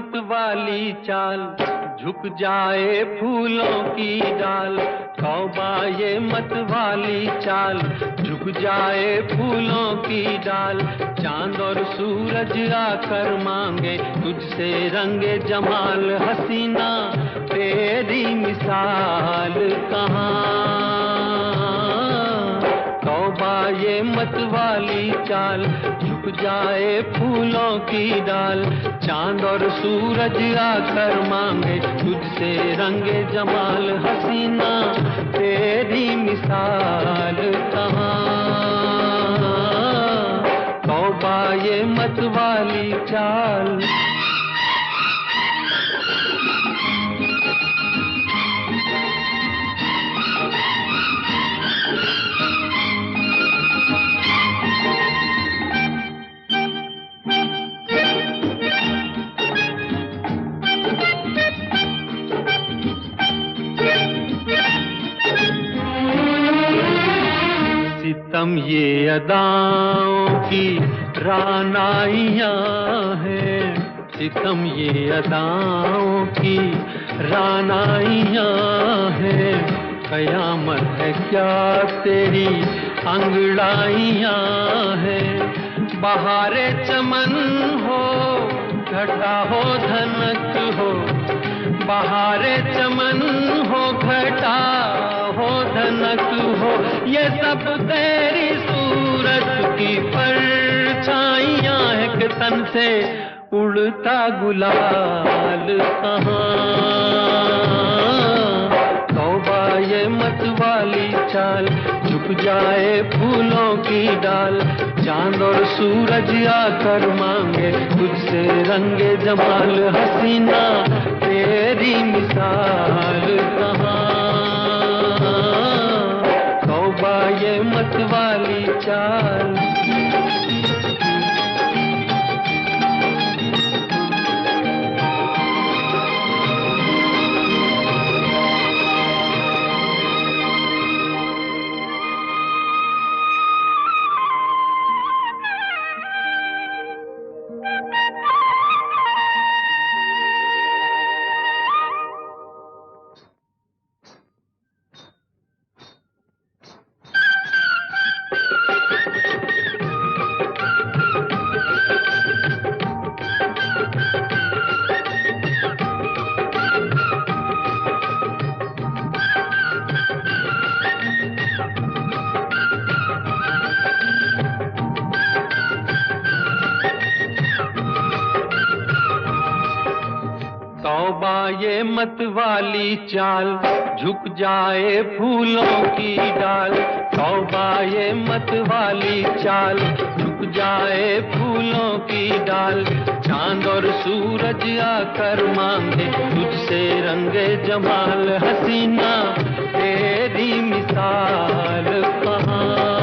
मत वाली चाल, झुक जाए फूलों की डाल। तौबा ये मत वाली चाल, झुक जाए फूलों की डाल। चाँद और सूरज आकर मांगे, तुझसे रंगे जमाल हसीना। तेरी मिसाल कहाँ? तौबा ये मत वाली चाल जाए फूलों की डाल। चाँद और सूरज आकर मांगे, तुझसे रंगे जमाल, हसीना, तेरी मिसाल कहाँ? तौबा ये मत वाली चाल सितम ये अदाओं की रानाइयाँ हैं। सितम ये अदाओं की रानाइयाँ हैं। कयामत है क्या तेरी अंगड़ाइया हैं? बहारे चमन हो, घटा हो धनक हो बहारे चमन हो, घटा हो, धनक हो, ये सब तेरी सूरत की परछाइयाँ एक तन से उड़ता गुलाल कहाँ। ये मत वाली चाल, झुक जाए फूलों की डाल। चाँद और सूरज आकर मांगे, तुझसे रंगे जमाल। हसीना, तेरी मिसाल कहाँ? तौबा ये मत वाली चाल। ये मत वाली चाल, झुक जाए फूलों की डाल। तौबा ये मत वाली चाल, झुक जाए फूलों की डाल। चाँद और सूरज आकर मांगे, तुझसे रंगे जमाल हसीना। तेरी मिसाल कहाँ?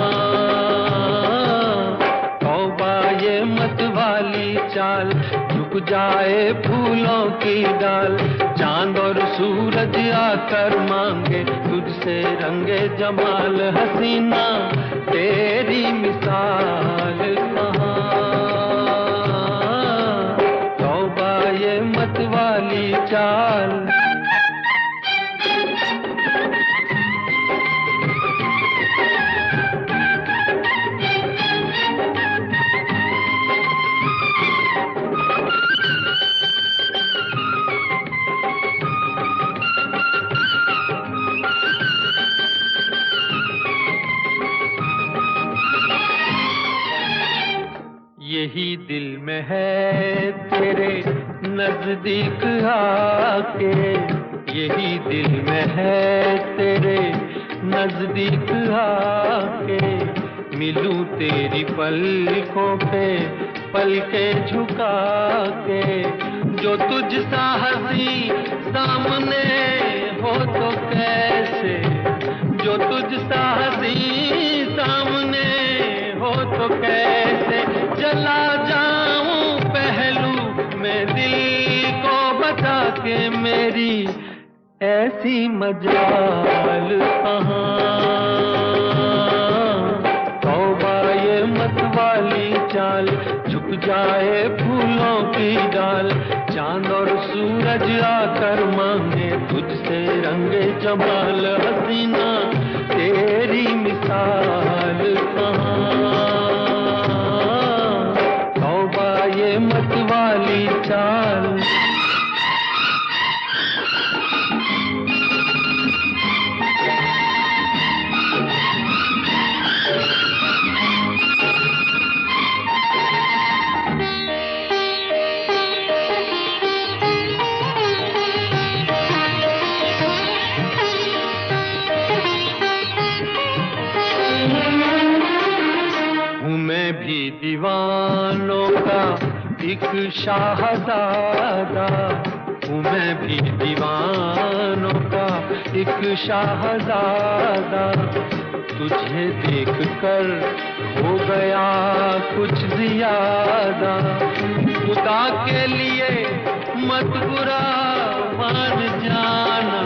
तौबा ये मत वाली चाल जाए फूलों की डाल। चाँद और सूरज आकर मांगे, तुझसे रंगे जमाल हसीना। तेरी मिसाल कहाँ? तौबा ये मत वाली चाल। में है तेरे नज़दीक आके। यही दिल में है तेरे नज़दीक आके। मिलूं तेरी पलकों पे पल के झुका के जो तुझ सा हँसी सामने हो तो कैसे? जो तुझ सा हँसी सामने हो तो कैसे? पहलू मैं दिल को बता के मेरी ऐसी मजाल कहाँ? तौबा ये मत वाली चाल झुक जाए फूलों की डाल। चाँद और सूरज आकर मांगे तुझसे रंगे जमाल, हसीना तेरी मिसाल। एक शाहजादा हूँ मैं भी दीवानों का। एक शाहजादा, तुझे देख कर हो गया कुछ ज़्यादा। खुदा के लिए मत बुरा मान जाना,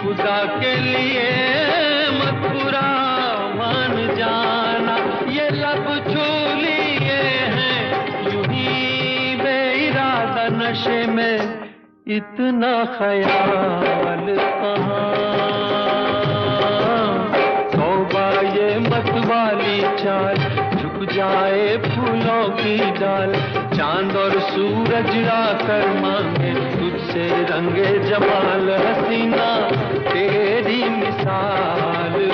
खुदा के लिए इतना ख्याल कहाँ? तौबा ये मत वाली चाल, झुक जाए फूलों की डाल। चाँद और सूरज आकर मांगे, तुझसे रंगे जमाल हसीना। तेरी मिसाल